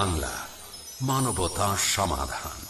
বাংলা মানবতা সমাধান।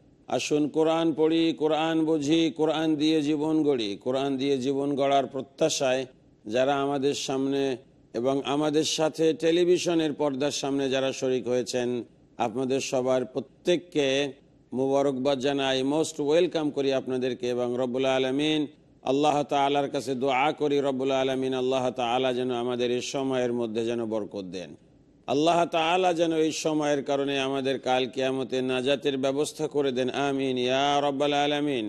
আসুন কোরআন পড়ি, কোরআন বুঝি, কোরআন দিয়ে জীবন গড়ি। কোরআন দিয়ে জীবন গড়ার প্রত্যাশায় যারা আমাদের সামনে এবং আমাদের সাথে টেলিভিশনের পর্দার সামনে যারা শরিক হয়েছেন, আপনাদের সবার প্রত্যেককে মুবারকবাদ জানাই। মোস্ট ওয়েলকাম করি আপনাদেরকে এবং রব্বুল্লা আলমিন আল্লাহ তালার কাছে দোয়া করি রব্বুল্লা আলমিন আল্লাহ তালা যেন আমাদের এই সময়ের মধ্যে যেন বরকত দেন। আল্লাহ তালা যেন এই সময়ের কারণে আমাদের কাল কিয়ামতে নাজাতের ব্যবস্থা করে দেন, আমিন। ইয়া রব্বাল আলমিন।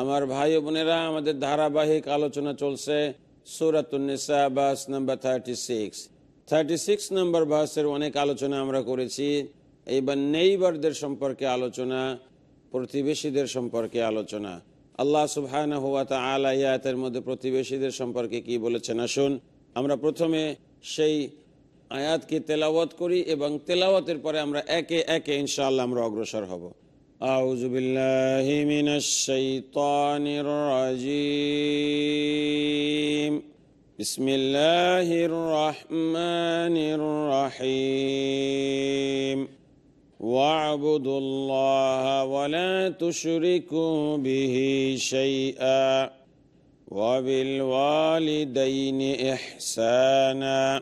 আমার ভাই বোনেরা, আমাদের ধারাবাহিক আলোচনা চলছে সুরাতুন্নিসা বাস number thirty six thirty six number বাসের অনেক আলোচনা আমরা করেছি। এইবার নেইবারদের সম্পর্কে আলোচনা, প্রতিবেশীদের সম্পর্কে আলোচনা। আল্লাহ সুবহান হুয়া আলা ইয়াতের মধ্যে প্রতিবেশীদের সম্পর্কে কি বলেছেন? আসুন, আমরা প্রথমে সেই আয়াতকে তেলাওয়াত করি এবং তেলাওয়াতের পরে আমরা একে একে ইনশাআল্লাহ আমরা অগ্রসর হব أعوذ بالله من الشيطان الرجيم بسم الله الرحمن الرحيم واعبدوا الله ولا تشركوا به شيئا وبالوالدين إحساناً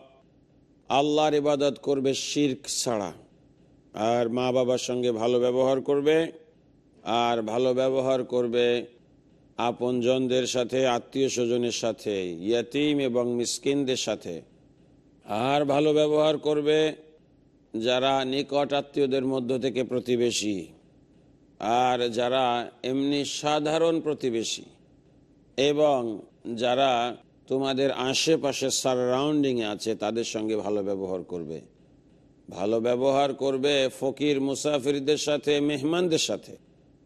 আল্লাহর ইবাদত করবে শির্ক ছাড়া। আর মা বাবার সঙ্গে ভালো ব্যবহার করবে, আর ভালো ব্যবহার করবে আপনজনদের সাথে আত্মীয় স্বজনের সাথে, ইয়াতিম এবং মিসকিনদের সাথে। আর ভালো ব্যবহার করবে যারা নিকট আত্মীয়দের মধ্য থেকে প্রতিবেশী, আর যারা এমনি সাধারণ প্রতিবেশী, এবং যারা তোমাদের আশেপাশে সারাউন্ডিংয়ে আছে, তাদের সঙ্গে ভালো ব্যবহার করবে। ভালো ব্যবহার করবে ফকির মুসাফিরদের সাথে, মেহমানদের সাথে।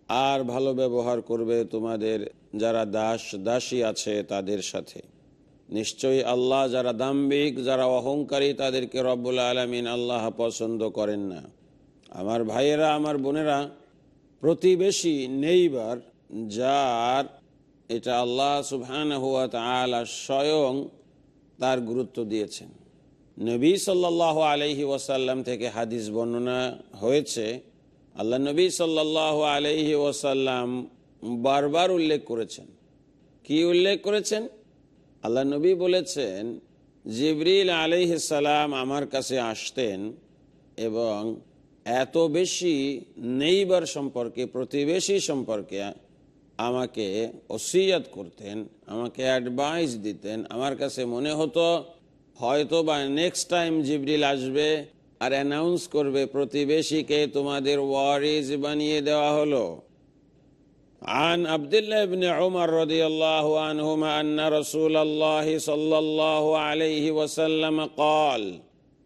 আর ভালো ব্যবহার করবে তোমাদের যারা দাস, দাসী আছে, তাদের সাথে। নিশ্চয়ই আল্লাহ যারা দাম্বিক যারা অহংকারী, তাদেরকে রব্বুল আলমিন আল্লাহ পছন্দ করেন না। আমার ভাইয়েরা, আমার বোনেরা, প্রতিবেশী নেইবার যার এটা আল্লাহ সুবহান হুয়া তালা স্বয়ং তার গুরুত্ব দিয়েছেন। নবী সাল্লাহ আলহি ওয়াসাল্লাম থেকে হাদিস বর্ণনা হয়েছে, আল্লাহ নবী সাল্লাহ আলহি ওয়াসাল্লাম বারবার উল্লেখ করেছেন। কি উল্লেখ করেছেন? আল্লাহ নবী বলেছেন, জিবরিল আলহিসাল্লাম আমার কাছে আসতেন এবং এত বেশি নেইবার সম্পর্কে, প্রতিবেশী সম্পর্কে আমাকে ওসিয়াত করতেন আমাকে অ্যাডভাইস দিতেন আমার কাছে মনে হতো হয়তো বা নেক্সট টাইম জিবরিল আসবে আর অ্যানাউন্স করবে প্রতিবেশীকে তোমাদের ওয়ারিজ বানিয়ে দেওয়া হলো عن عبد الله بن عمر رضي الله عنهما أن رسول الله صلى الله عليه وسلم قال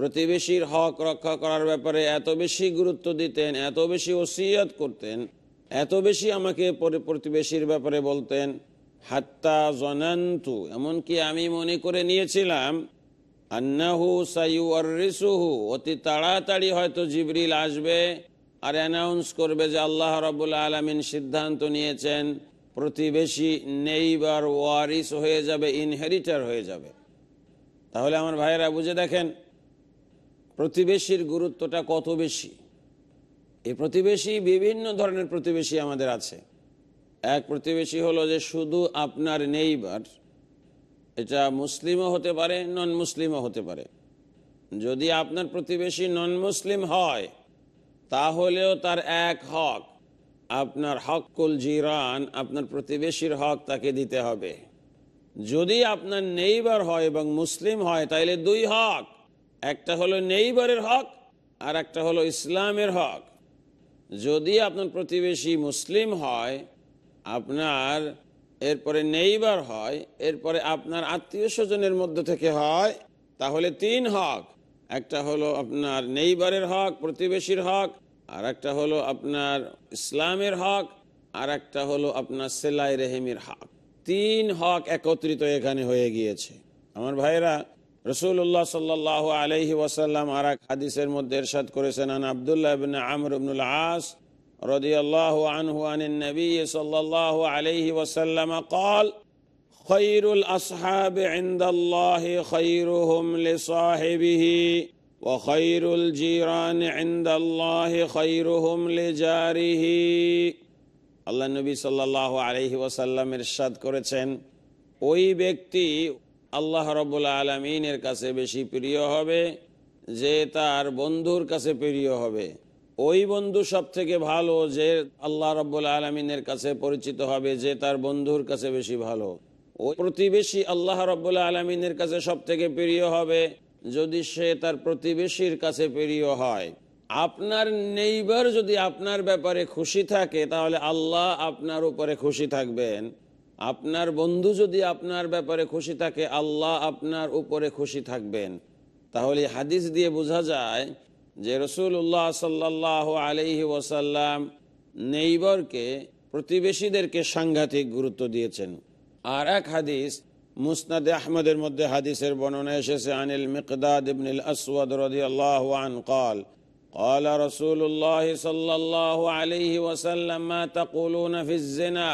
প্রতিবেশীর হক রক্ষা করার ব্যাপারে এত বেশি গুরুত্ব দিতেন, এত বেশি ওসিয়ত করতেন, এত বেশি আমাকে প্রতিবেশীর ব্যাপারে বলতেন, হাত্তা জনান্তু এমনকি আমি মনে করে নিয়েছিলাম, আন্নাহু সাইউ আর রিসুহু অতি তাড়াতাড়ি হয়তো জিবরিল আসবে আর অ্যানাউন্স করবে যে আল্লাহ রাবুল আলমিন সিদ্ধান্ত নিয়েছেন, প্রতিবেশী নেইবার ওয়ারিস হয়ে যাবে ইনহেরিটার হয়ে যাবে। তাহলে আমার ভাইয়েরা বুঝে দেখেন প্রতিবেশীর গুরুত্বটা কত বেশি? এই প্রতিবেশী বিভিন্ন ধরনের প্রতিবেশী আমাদের আছে। এক প্রতিবেশী হলো যে শুধু আপনার নেইবার, এটা মুসলিমও হতে পারে নন মুসলিমও হতে পারে। যদি আপনার প্রতিবেশী নন মুসলিম হয়, তাহলেও তার এক হক, আপনার হকুল জিরান, আপনার প্রতিবেশীর হক তাকে দিতে হবে। যদি আপনার নেইবার হয় এবং মুসলিম হয় তাহলে দুই হক। একটা হলো নেইবারের হক, আর একটা হলো ইসলামের হক। যদি আপনার প্রতিবেশী মুসলিম হয়, আপনার এরপরে নেইবার হয়, এরপরে আপনার আত্মীয় স্বজনের মধ্যে থেকে হয়, তাহলে তিন হক। একটা হলো আপনার নেইবারের হক, প্রতিবেশীর হক, আর একটা হলো আপনার ইসলামের হক, আর একটা হলো আপনার সেলাই রেহেমের হক। তিন হক একত্রিত এখানে হয়ে গিয়েছে। আমার ভাইরা রসুল্লাহ সাল্লাহ আলহি ওয়াসাল্লাম আর এক হাদিসের মধ্যে এরশাদ করেছেন আন আবদুল্লাহ ইবনে আমর ইবনুল আস رضي الله عنه عن النبي صلى الله عليه وسلم قال خير الأصحاب عند الله خيرهم لصاحبه وخير الجيران عند الله خيرهم لجاره আল্লাহ নবী সাল্লাহ আলহি ওয়াসাল্লাম ইরশাদ করেছেন ওই ব্যক্তি আল্লাহ রব্বুল আলমিনের কাছে বেশি প্রিয় হবে, যে তার বন্ধুর কাছে প্রিয় হবে। ওই বন্ধু সব থেকে ভালো, যে আল্লাহ রব্বুল আলমিনের কাছে পরিচিত হবে, যে তার বন্ধুর কাছে বেশি ভালো। ওই প্রতিবেশী আল্লাহ রব্বুল আলমিনের কাছে সব থেকে প্রিয় হবে, যদি সে তার প্রতিবেশীর কাছে প্রিয় হয়। আপনার নেইবার যদি আপনার ব্যাপারে খুশি থাকে, তাহলে আল্লাহ আপনার উপরে খুশি থাকবেন। আপনার বন্ধু যদি আপনার ব্যাপারে খুশি থাকে আল্লাহ আপনার উপরে খুশি থাকবেন তাহলে হাদিস দিয়ে বোঝা যায় যে রসুল্লাহ সাল্লাহ আলহি ওসাল্লাম নেইবরকে প্রতিবেশীদেরকে সাংঘাতিক গুরুত্ব দিয়েছেন আর এক হাদিস মুসনাদে আহমদের মধ্যে হাদিসের বর্ণনা এসেছে আনিল মিকদাদ ইবনিল আসওয়াদ রাদিয়াল্লাহু আন قال قال رسول الله صلى الله عليه وسلم ما تقولون في الزنا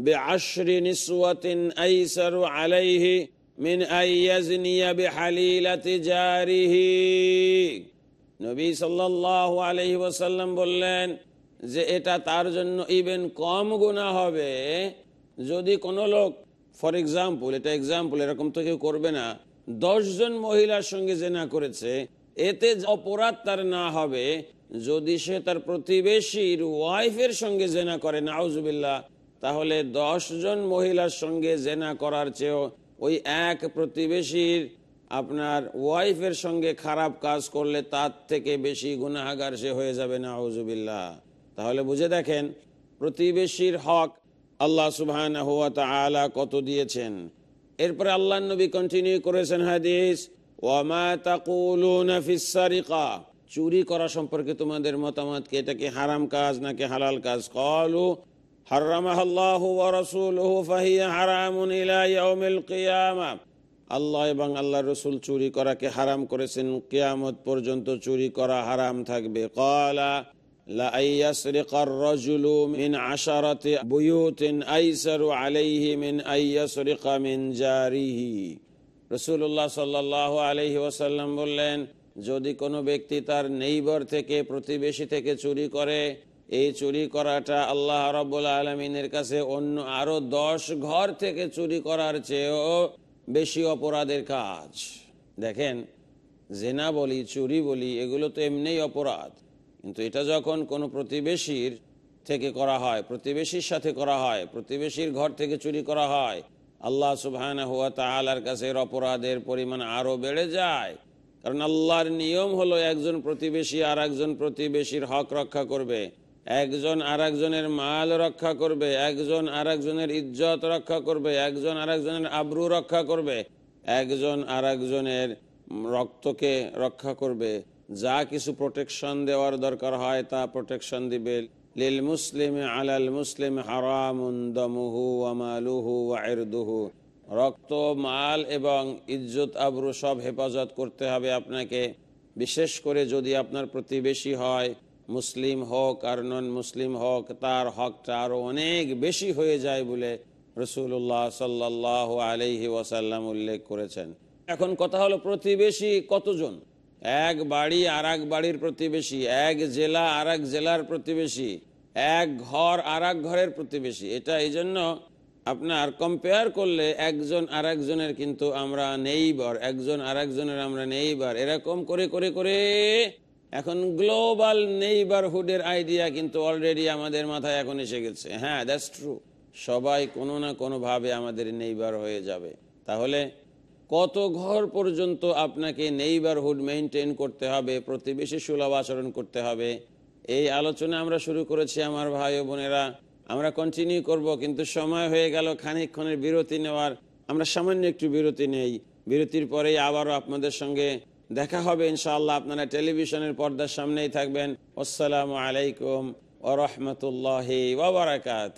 بعشر نسوة أيسر عليه من أن يزني بحليلة جاره নবী সাল্লাহ আলহি ওসাল্লাম বললেন যে এটা তার জন্য ইভেন কম গুণা হবে যদি কোনো লোক ফর এক্সাম্পল এটা এক্সাম্পল এরকম তো কেউ করবে না দশজন মহিলার সঙ্গে জেনা করেছে এতে অপরাধ তার না হবে যদি সে তার প্রতিবেশীর ওয়াইফের সঙ্গে জেনা করে নাউজুবিল্লাহ তাহলে জন মহিলার সঙ্গে জেনা করার চেয়েও ওই এক প্রতিবেশীর আপনার ওয়াইফের সঙ্গে খারাপ কাজ করলে তার থেকে বেশি গুনাহাগার সে হয়ে যাবে না আউজুবিল্লাহ তাহলে বুঝে দেখেন, প্রতিবেশীর হক আল্লাহ সুবহান হুয়া তালা কত দিয়েছেন। এরপরে আল্লাহ নবী কন্টিনিউ করেছেন হাদিস, ওয়ামা ফিসারিকা চুরি করা সম্পর্কে তোমাদের মতামত কি? এটা কি হারাম কাজ নাকি হালাল কাজ? কলু হারামাহ ওয়া রাসূলুহু ফাহিয়া হারামুন ইলা ইয়াউমিল কিয়ামা আল্লাহ এবং আল্লাহ রসুল চুরি করাকে হারাম করেছেন কিয়ামত পর্যন্ত চুরি করা হারাম থাকবে কলা لأن يسرق الرجل من عشرة بيوت أيسر عليه من أن يسرق من جاره রসুল্লাহ সাল্লাহ আলহি ওসাল্লাম বললেন যদি কোনো ব্যক্তি তার নেইবর থেকে প্রতিবেশী থেকে চুরি করে এই চুরি করাটা আল্লাহ রব্বুল আলমিনের কাছে অন্য আরও দশ ঘর থেকে চুরি করার চেয়েও বেশি অপরাধের কাজ। দেখেন, জেনা বলি, চুরি বলি, এগুলো তো এমনিই অপরাধ। কিন্তু এটা যখন কোনো প্রতিবেশীর থেকে করা হয়, প্রতিবেশীর সাথে করা হয়, প্রতিবেশীর ঘর থেকে চুরি করা হয়, আল্লাহ সুবহান হুয়া তালার কাছে এর অপরাধের পরিমাণ আরও বেড়ে যায়। কারণ আল্লাহর নিয়ম হলো একজন প্রতিবেশী আর একজন প্রতিবেশীর হক রক্ষা করবে। একজন আর একজনের মাল রক্ষা করবে, একজন আর একজনের ইজ্জত রক্ষা করবে, একজন আর একজনের আব্রু রক্ষা করবে, একজন আর একজনের রক্তকে রক্ষা করবে। যা কিছু প্রোটেকশন দেওয়ার দরকার হয় তা প্রোটেকশন দিবে। লিল মুসলিম আলাল মুসলিম হারামুন দমুহু রক্ত, মাল এবং ইজ্জত, আবরু সব হেফাজত করতে হবে আপনাকে। বিশেষ করে যদি আপনার প্রতিবেশী হয় মুসলিম হোক আর নন মুসলিম হোক, তার হকটা আরও অনেক বেশি হয়ে যায় বলে রসুল্লাহ সাল্লাহ আলহি ওয়াসাল্লাম উল্লেখ করেছেন। এখন কথা হলো প্রতিবেশী কতজন? এক বাড়ি আর বাড়ির প্রতিবেশী, এক জেলা আর জেলার প্রতিবেশী, এক ঘর আর ঘরের প্রতিবেশী। এটা এই জন্য আপনার কম্পেয়ার করলে একজন আর একজনের কিন্তু আমরা নেইবার, একজন আর একজনের আমরা নেইবার, এরকম করে করে করে এখন গ্লোবাল নেইবারহুডের আইডিয়া কিন্তু অলরেডি আমাদের মাথায় এখন এসে গেছে। হ্যাঁ দ্যাটস ট্রু সবাই কোনো না কোনোভাবে আমাদের নেইবার হয়ে যাবে। তাহলে কত ঘর পর্যন্ত আপনাকে নেইবারহুড মেনটেন করতে হবে, প্রতিবেশী সুলভ আচরণ করতে হবে? এই আলোচনা আমরা শুরু করেছি আমার ভাই ও বোনেরা। আমরা কন্টিনিউ করব, কিন্তু সময় হয়ে গেল, খানিকক্ষণের বিরতি নেওয়ার। আমরা সামান্য একটু বিরতি নেই। বিরতির পরেই আবারও আপনাদের সঙ্গে দেখা হবে ইনশাআল্লাহ আপনারা টেলিভিশনের পর্দার সামনেই থাকবেন। আসসালামু আলাইকুম ও রহমতুল্লাহ ওবরাকাত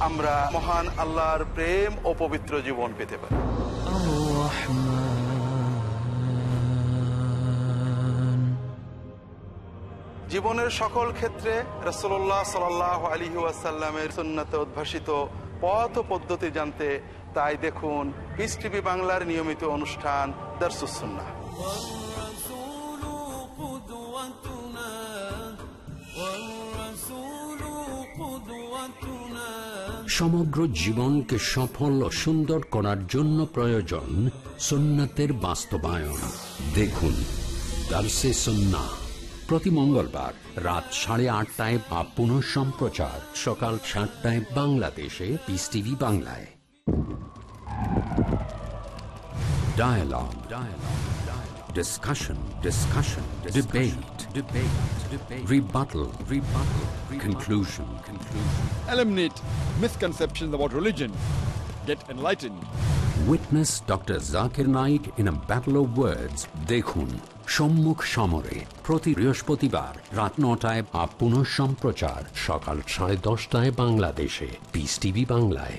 আমরা মহান আল্লাহর প্রেম ও পবিত্র জীবন পেতে পারি। জীবনের সকল ক্ষেত্রে রসল্লাহ সাল আলী ওয়াসাল্লামের সুন্নাতে উদ্ভাসিত পথ পদ্ধতি জানতে তাই দেখুন পিস বাংলার নিয়মিত অনুষ্ঠান দর্শুসুন্না সমগ্র জীবনকে সফল ও সুন্দর করার জন্য প্রয়োজন সুন্নাতের বাস্তবায়ন দেখুন দার্সে সন্না প্রতি মঙ্গলবার রাত সাড়ে আটটায় বা পুনঃ সম্প্রচার সকাল সাতটায় বাংলাদেশে পিস টিভি বাংলায় Dialogue. Dialogue. Dialogue. Discussion. Discussion. Debate. Debate. Debate. Rebuttal. Rebuttal. Conclusion. Conclusion. eliminate misconceptions about religion, get enlightened. Witness Dr. Zakir Naik in a battle of words. Dekhun. সম্মুখ সমরে প্রতি বৃহস্পতিবার রাত নটায় আপ পুনঃ সম্প্রচার সকাল সাড়ে দশটায় বাংলাদেশে পিস টিভি বাংলায়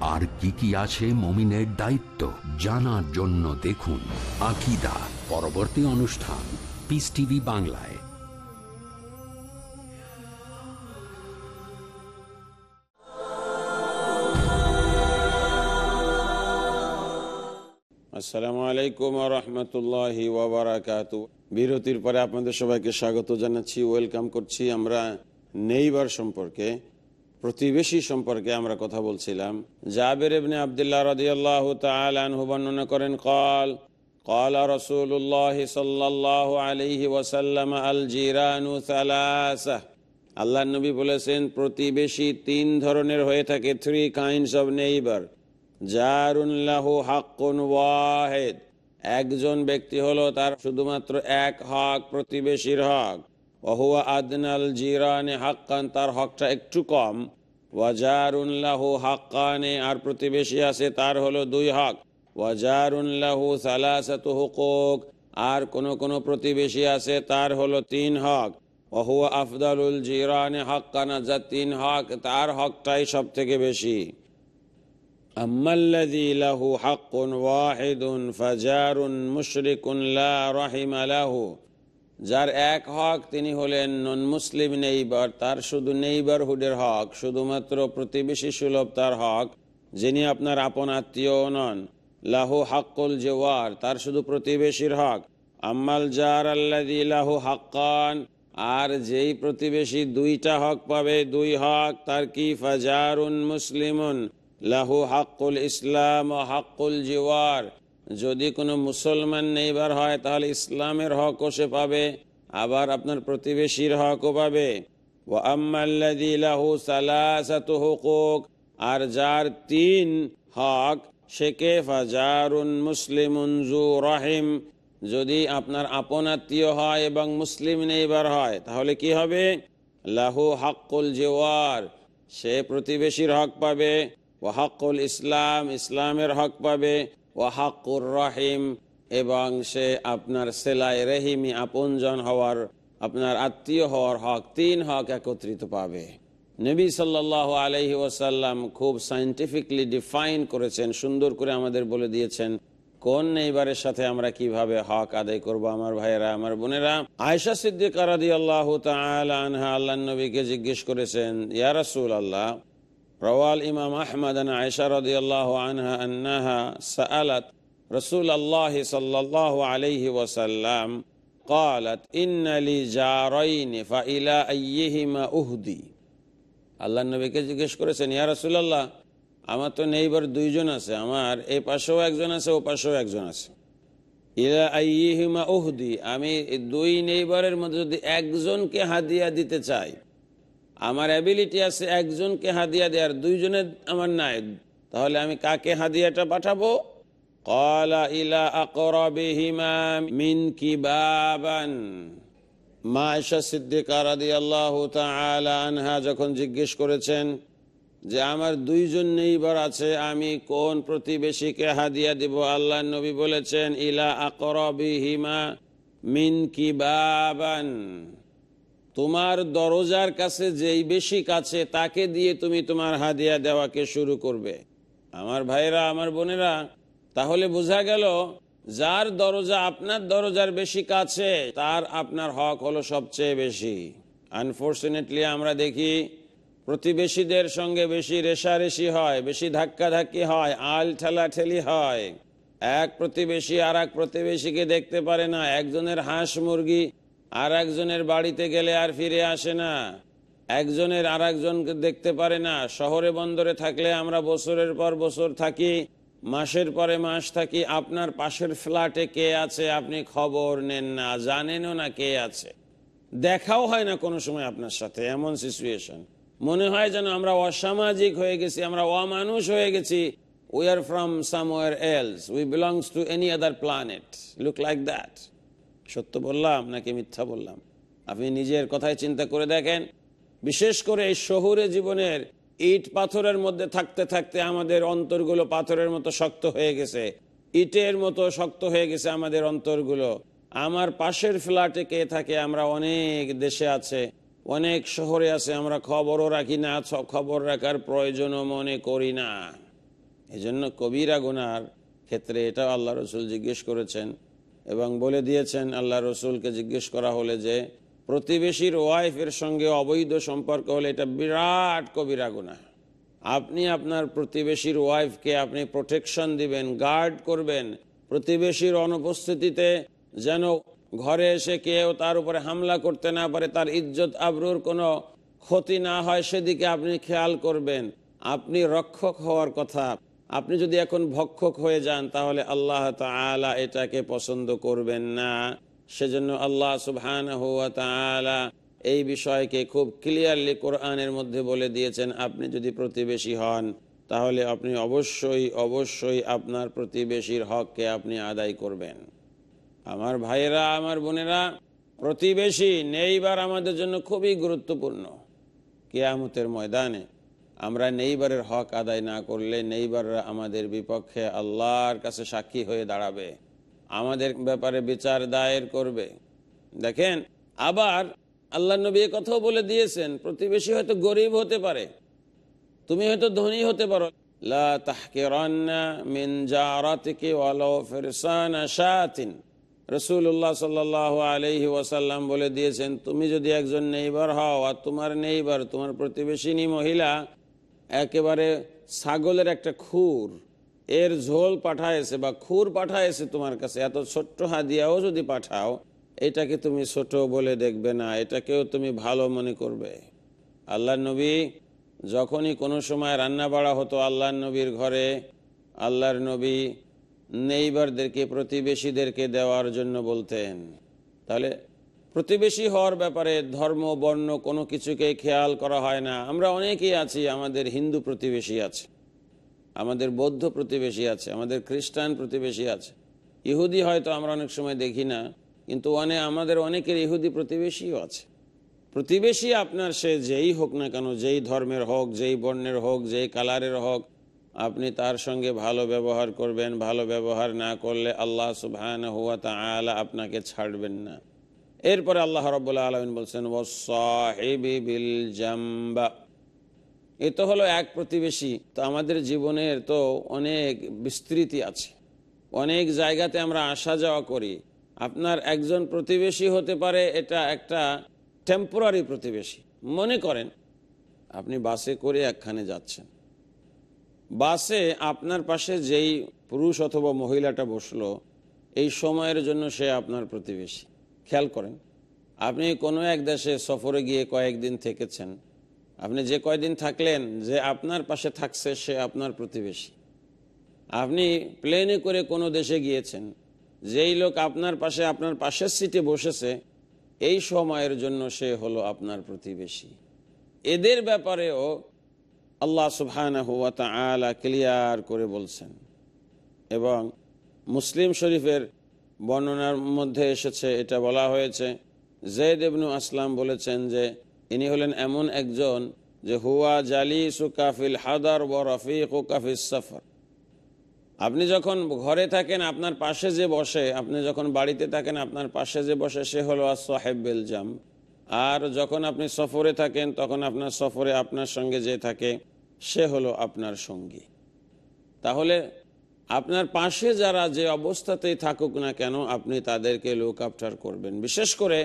আর কি কি আছে মমিনের দায়িত্ব জানার জন্য দেখুন আকিদা পরবর্তী অনুষ্ঠান পিস টিভি বাংলায়। আসসালামু আলাইকুম রহমতুল্লাহি ওবরাকাত বিরতির পরে আপনাদের সবাইকে স্বাগত জানাচ্ছি, ওয়েলকাম করছি আমরা নেইবার সম্পর্কে। প্রতিবেশী সম্পর্কে আমরা কথা বলছিলাম জাবের ইবনে আবদুল্লাহ রাদিয়াল্লাহু তাআলা আনহু বর্ণনা করেন قال قال رسول الله صلى الله عليه وسلم الجيران ثلاثه আল্লাহ নবী বলেছেন প্রতিবেশী তিন ধরনের হয়ে থাকে three kinds of neighbour জারুল্লাহু হাক্কুন Wahed একজন ব্যক্তি হলো তার শুধুমাত্র এক হক প্রতিবেশীর হক ওহুয়া আদনাল জিরানে হাক্কান, তার হকটা একটু কম। ওয়াজারুল্লাহু হাক্কানে, আর প্রতিবেশী আছে, তার হলো দুই হক। ওয়াজারুল্লাহু সালাসাতু হুকুক, আর কোনো কোনো প্রতিবেশী আছে, তার হলো তিন হক। অহুয়া আফদালুল জিরানে হাক্কানা যা তিন হক, তার হকটাই সব থেকে বেশি। আম্মাল্লাযী লাহু হাক্কুন ওয়াহিদুন, ফাজারুন মুশরিকুন লা রাহিমা লাহু। যার এক হক তিনি হলেন নন মুসলিম নেইবার তার শুধু নেইবারহুডের হক, শুধুমাত্র প্রতিবেশী সুলভ তার হক, যিনি আপনার আপন আত্মীয় নন। লাহু হাক্কুল জেওয়ার তার শুধু প্রতিবেশীর হক। আম্মাল জার আল্লাদি লাহু হাক্কান, আর যেই প্রতিবেশী দুইটা হক পাবে, দুই হক, তার কি? ফাজারুন মুসলিমুন। লাহু হাক্কুল ইসলাম ও হাক্কুল জিওয়ার যদি কোনো মুসলমান নেইবার হয়, তাহলে ইসলামের হকও সে পাবে, আবার আপনার প্রতিবেশীর হকও পাবে। ও আম্মাল্লাদি লাহু সালাসাতু হুকুক, আর যার তিন হক সেকে ফাজারুন মুসলিমুন জু রহিম। যদি আপনার আপন আত্মীয় হয় এবং মুসলিম নেইবার হয়, তাহলে কি হবে? লাহু হাক্কুল জেওয়ার, সে প্রতিবেশীর হক পাবে। ওয়াহাকুল ইসলাম, ইসলামের হক পাবে। ওয়াহাকুর রহিম এবং সে আপনার সেলাই রেহিমি আপনজন হওয়ার, আপনার আত্মীয় হওয়ার হক, তিন হক একত্রিত পাবে। নবী সাল্লাহ আলহি ওয়াসাল্লাম খুব সাইন্টিফিকলি ডিফাইন করেছেন, সুন্দর করে আমাদের বলে দিয়েছেন, কোন নেইবারের সাথে আমরা কীভাবে হক আদায় করব আমার ভাইয়েরা, আমার বোনেরা। আয়সা সিদ্দিকা আল্লাহ আল্লাহ নবীকে জিজ্ঞেস করেছেন, ইয়া রাসূল আল্লাহ روى الإمام أحمد عن عائشة رضي الله عنها أنها سألت رسول الله صلى الله عليه وسلم قالت إن لي جارين فإلى أيهما أهدي আল্লাহ নবীকে জিজ্ঞেস করেছেন ইয়া রাসূলুল্লাহ আমার তো নেইবার দুইজন আছে আমার এই পাশেও একজন আছে ও পাশেও একজন আছে ইলা আইহিমা উহদি আমি এই দুই নেইবারের মধ্যে যদি একজনকে হাদিয়া দিতে চাই আমার অ্যাবিলিটি আছে একজনকে হাদিয়া দেওয়ার দুইজনের আমার নাই। তাহলে আমি কাকে হাদিয়াটা পাঠাবো? কলা ইলা আকরাবিহিমা মিন কিবাবান। মা আয়েশা সিদ্দিকা রাদিয়াল্লাহু তাআলা আনহা যখন জিজ্ঞেস করেছেন যে, আমার দুইজন নেইবার আছে, আমি কোন প্রতিবেশীকে হাদিয়া দিব? আল্লাহ নবী বলেছেন, ইলা আকরাবিহিমা মিন কিবাবান। তোমার দরজার কাছে যেই বেশি কাছে, তাকে দিয়ে তুমি তোমার হাদিয়া দেওয়াকে শুরু করবে। আমার ভাইরা আমার বোনেরা, তাহলে বোঝা গেল, যার দরজা আপনার দরজার বেশি কাছে, তার আপনার হক হলো সবচেয়ে বেশি। আনফর্চুনেটলি আমরা দেখি প্রতিবেশীদের সঙ্গে বেশি রেশারেশি হয়, বেশি ধাক্কাধাক্কি হয়, আল ঠেলাঠেলি হয়। এক প্রতিবেশী আর এক প্রতিবেশীকে দেখতে পারে না, একজনের হাঁস মুরগি আর একজনের বাড়িতে গেলে আর ফিরে আসে না। একজনের আর একজনকে দেখতে পারে না। শহরে বন্দরে থাকলে আমরা বছরের পর বছর থাকি, মাসের পরে মাস থাকি। আপনার পাশের ফ্ল্যাটে কে আছে আপনি খবর নেন না, জানেনও না কে আছে। দেখাও হয় না কোনো সময় আপনার সাথে, এমন সিচুয়েশন মনে হয় যেন আমরা অসামাজিক হয়ে গেছি, আমরা অমানুষ হয়ে গেছি। We are from somewhere else we belongs to any other planet look like that সত্য বললাম নাকি মিথ্যা বললাম? আপনি নিজের কথায় চিন্তা করে দেখেন। বিশেষ করে এই শহুরে জীবনের ইট পাথরের মধ্যে থাকতে থাকতে আমাদের অন্তরগুলো পাথরের মতো শক্ত হয়ে গেছে। ইটের মতো শক্ত হয়ে গেছে আমাদের অন্তরগুলো। আমার পাশের ফ্ল্যাটে কে থাকে আমরা অনেক দেশে আছে, অনেক শহরে আছে, আমরা খবরও রাখি না খবর রাখার প্রয়োজনও মনে করি না। এই জন্য কবিরা গুনার ক্ষেত্রে এটা আল্লাহ রসুল জিজ্ঞেস করেছেন এবং বলে দিয়েছেন, আল্লাহ রসুলকে জিজ্ঞেস করা হলে যে, প্রতিবেশীর ওয়াইফের সঙ্গে অবৈধ সম্পর্ক হলে এটা বিরাট কবিরা গুনাহ। আপনি আপনার প্রতিবেশীর ওয়াইফকে আপনি প্রোটেকশন দিবেন, গার্ড করবেন। প্রতিবেশীর অনুপস্থিতিতে যেন ঘরে এসে কেউ তার উপরে হামলা করতে না পারে, তার ইজ্জত আবরুর কোনো ক্ষতি না হয়, সেদিকে আপনি খেয়াল করবেন। আপনি রক্ষক হওয়ার কথা। আপনি যদি এখন ভক্ষক হয়ে যান, তাহলে আল্লাহ তাআলা এটাকে পছন্দ করবেন না। সেজন্য আল্লাহ সুবহান হুয়া তাআলা এই বিষয়কে খুব ক্লিয়ারলি কোরআনের মধ্যে বলে দিয়েছেন, আপনি যদি প্রতিবেশী হন, তাহলে আপনি অবশ্যই অবশ্যই আপনার প্রতিবেশীর হককে আপনি আদায় করবেন। আমার ভাইয়েরা, আমার বোনেরা, প্রতিবেশী নেইবার আমাদের জন্য খুবই গুরুত্বপূর্ণ। কেয়ামতের ময়দানে আমরা নেইবারের হক আদায় না করলে নেইবাররা আমাদের বিপক্ষে আল্লাহর কাছে সাক্ষী হয়ে দাঁড়াবে। আমাদের ব্যাপারে বিচার দায়ের করবে। দেখেন, আবার আল্লাহ নবী কথাও বলে দিয়েছেন, প্রতিবেশী হয়তো গরিব হতে পারে, তুমি হয়তো ধনী হতে পারো। ওয়াসাল্লাম বলে দিয়েছেন, তুমি যদি একজন নেইবার হও আর তোমার নেইবার, তোমার প্রতিবেশিনী মহিলা একেবারে ছাগলের একটা খুর। এর ঝোল পাঠায়েছে বা খুর পাঠায়েছে তোমার কাছে, এত ছোট্ট হাদিয়াও যদি পাঠাও, এটাকে তুমি ছোট বলে দেখবে না, এটাকেও তুমি ভালো মনে করবে। আল্লাহ নবী যখনই কোনো সময় রান্না বাড়া হতো আল্লাহ নবীর ঘরে, আল্লাহর নবী নেইবারদেরকে, প্রতিবেশীদেরকে দেওয়ার জন্য বলতেন। তাহলে প্রতিবেশী হওয়ার ব্যাপারে ধর্ম, বর্ণ কোনো কিছুকে খেয়াল করা হয় না। আমরা অনেকেই আছি, আমাদের হিন্দু প্রতিবেশী আছে, আমাদের বৌদ্ধ প্রতিবেশী আছে, আমাদের খ্রিস্টান প্রতিবেশী আছে। ইহুদি হয়তো আমরা অনেক সময় দেখি না, কিন্তু অনেক আমাদের অনেকের ইহুদি প্রতিবেশীও আছে। প্রতিবেশী আপনার সে যেই হোক না কেন, যেই ধর্মের হোক, যেই বর্ণের হোক, যেই কালারের হোক, আপনি তার সঙ্গে ভালো ব্যবহার করবেন, ভালো ব্যবহার না করলে আল্লাহ সুবহান হুয়া তাআলা আপনাকে ছাড়বেন না। এরপরে আল্লাহ রব্বুল্লাহ আলমিন বলছেন বিল জাম্বা এ তো হলো এক প্রতিবেশী, তো আমাদের জীবনের তো অনেক বিস্তৃতি আছে। অনেক জায়গাতে আমরা আসা যাওয়া করি। আপনার একজন প্রতিবেশী হতে পারে, এটা একটা টেম্পোরারি প্রতিবেশী। মনে করেন, আপনি বাসে করে একখানে যাচ্ছেন। বাসে আপনার পাশে যেই পুরুষ অথবা মহিলাটা বসল, এই সময়ের জন্য সে আপনার প্রতিবেশী। খেয়াল করেন, আপনি কোনো এক দেশে সফরে গিয়ে কয়েকদিন থেকেছেন, আপনি যে কয়দিন থাকলেন, যে আপনার পাশে থাকছে সে আপনার প্রতিবেশী। আপনি প্লেনে করে কোনো দেশে গিয়েছেন, যেই লোক আপনার পাশে, আপনার পাশের সিটে বসেছে, এই সময়ের জন্য সে হলো আপনার প্রতিবেশী। এদের ব্যাপারেও আল্লাহ সুবহানাহু হুয়া তাআলা ক্লিয়ার করে বলছেন। এবং মুসলিম শরীফের বর্ণনার মধ্যে এসেছে, এটা বলা হয়েছে। জেদ ইবনু আসলাম বলেছেন যে, ইনি হলেন এমন একজন যে, হুয়া জালি সুকাফিল হাদার ও রফিক ও কাফিস সফর। আপনি যখন ঘরে থাকেন, আপনার পাশে যে বসে, আপনি যখন বাড়িতে থাকেন, আপনার পাশে যে বসে, সে হলো সাহেবেল জাম। আর যখন আপনি সফরে থাকেন, তখন আপনার সফরে আপনার সঙ্গে যে থাকে, সে হলো আপনার সঙ্গী। তাহলে আপনার পাশে যারা যে অবস্থাতেই থাকুক না কেন, আপনি তাদেরকে লুক আফটার করবেন। বিশেষ করে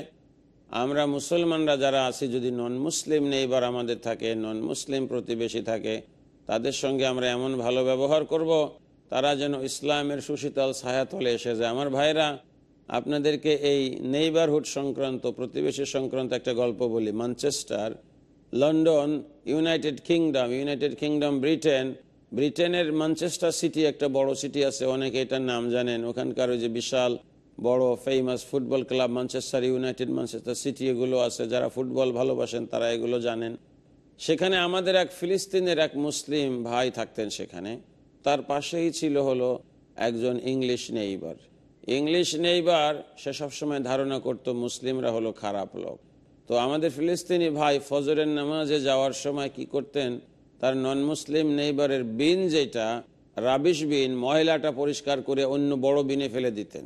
আমরা মুসলমানরা যারা আছি, যদি নন মুসলিম নেইবার আমাদের থাকে নন মুসলিম প্রতিবেশী থাকে, তাদের সঙ্গে আমরা এমন ভালো ব্যবহার করব, তারা যেন ইসলামের সুশীতল ছায়াতলে এসে যায়। আমার ভাইরা, আপনাদেরকে এই নেইবারহুড সংক্রান্ত, প্রতিবেশী সংক্রান্ত একটা গল্প বলি। Manchester London United Kingdom United Kingdom Britain ব্রিটেনের ম্যানচেস্টার সিটি একটা বড় সিটি আছে, অনেকে এটার নাম জানেন। ওখানকার ওই যে বিশাল, বড় famous football club Manchester United Manchester City এগুলো আছে। যারা ফুটবল ভালোবাসেন, তারা এগুলো জানেন। সেখানে আমাদের এক ফিলিস্তিনের এক মুসলিম ভাই থাকতেন সেখানে। তার পাশেই ছিল হলো একজন ইংলিশ নেইবার ইংলিশ নেইবার সে সবসময় ধারণা করত, মুসলিমরা হলো খারাপ লোক। তো আমাদের ফিলিস্তিনি ভাই ফজরের নামাজে যাওয়ার সময় কি করতেন? তার নন মুসলিম নেইবারের বিন যেটা রাবিশ বিন ময়লাটা পরিষ্কার করে অন্য বড় বিনে ফেলে দিতেন।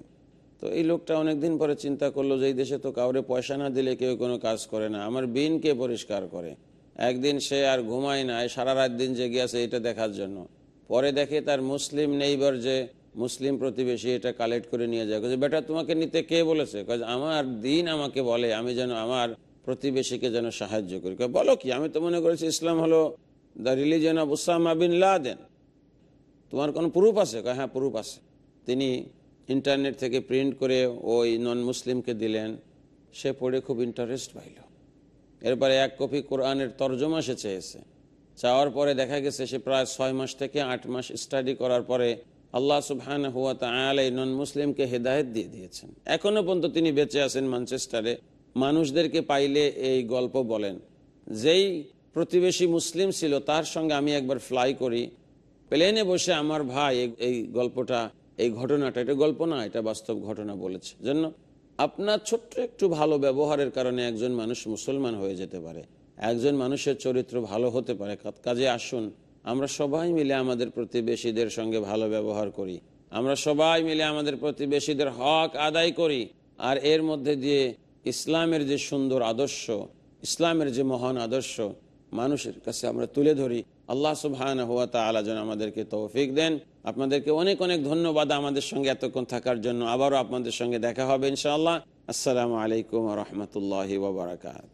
তো এই লোকটা অনেকদিন পরে চিন্তা করল যে এই দেশে তো কাউরে পয়সা না দিলে কেউ কোনো কাজ করে না। আমার বিন কে পরিষ্কার করে? একদিন সে আর ঘুমায় না সারা রাত দিন জেগে আছে এটা দেখার জন্য। পরে দেখে তার মুসলিম নেইবার যে মুসলিম প্রতিবেশী এটা কালেক্ট করে নিয়ে যায়। যে বেটা তোমাকে নিতে কে বলেছে? যে, আমার দিন আমাকে বলে আমি যেন আমার প্রতিবেশীকে যেন সাহায্য করি। বলো কি আমি তো মনে করেছি ইসলাম হলো the religion of Osama bin Laden তোমার কোনো প্রুফ আছে? কয়, হ্যাঁ প্রুফ আছে। তিনি ইন্টারনেট থেকে প্রিন্ট করে ওই নন মুসলিমকে দিলেন। সে পড়ে খুব ইন্টারেস্ট পাইল। এরপরে এক কপি কোরআনের তর্জমা সে চেয়েছে। চাওয়ার পরে দেখা গেছে সে প্রায় ছয় মাস থেকে আট মাস স্টাডি করার পরে আল্লাহ সুবহান হুয়া তাল এই নন মুসলিমকে হেদায়ত দিয়ে দিয়েছেন। এখনও পর্যন্ত তিনি বেঁচে আছেন ম্যানচেস্টারে মানুষদেরকে পাইলে এই গল্প বলেন। যেই প্রতিবেশী মুসলিম ছিল, তার সঙ্গে আমি একবার ফ্লাই করি। প্লেনে বসে আমার ভাই এই- গল্পটা, এই ঘটনাটা, এটা গল্প না, এটা বাস্তব ঘটনা বলেছে। জন্য আপনার ছোট্ট একটু ভালো ব্যবহারের কারণে একজন মানুষ মুসলমান হয়ে যেতে পারে। একজন মানুষের চরিত্র ভালো হতে পারে। কাজে আসুন। আমরা সবাই মিলে আমাদের প্রতিবেশীদের সঙ্গে ভালো ব্যবহার করি। আমরা সবাই মিলে আমাদের প্রতিবেশীদের হক আদায় করি। আর এর মধ্যে দিয়ে ইসলামের যে সুন্দর আদর্শ, ইসলামের যে মহান আদর্শ মানুষের কাছে আমরা তুলে ধরি। আল্লাহ সুবহান হুয়া তালা যেন আমাদেরকে তৌফিক দেন। আপনাদেরকে অনেক অনেক ধন্যবাদ আমাদের সঙ্গে এতক্ষণ থাকার জন্য। আবারও আপনাদের সঙ্গে দেখা হবে ইনশাআল্লাহ। আসসালামু আলাইকুম রহমতুল্লাহ ওবরাকাত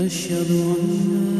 واشهد أن لا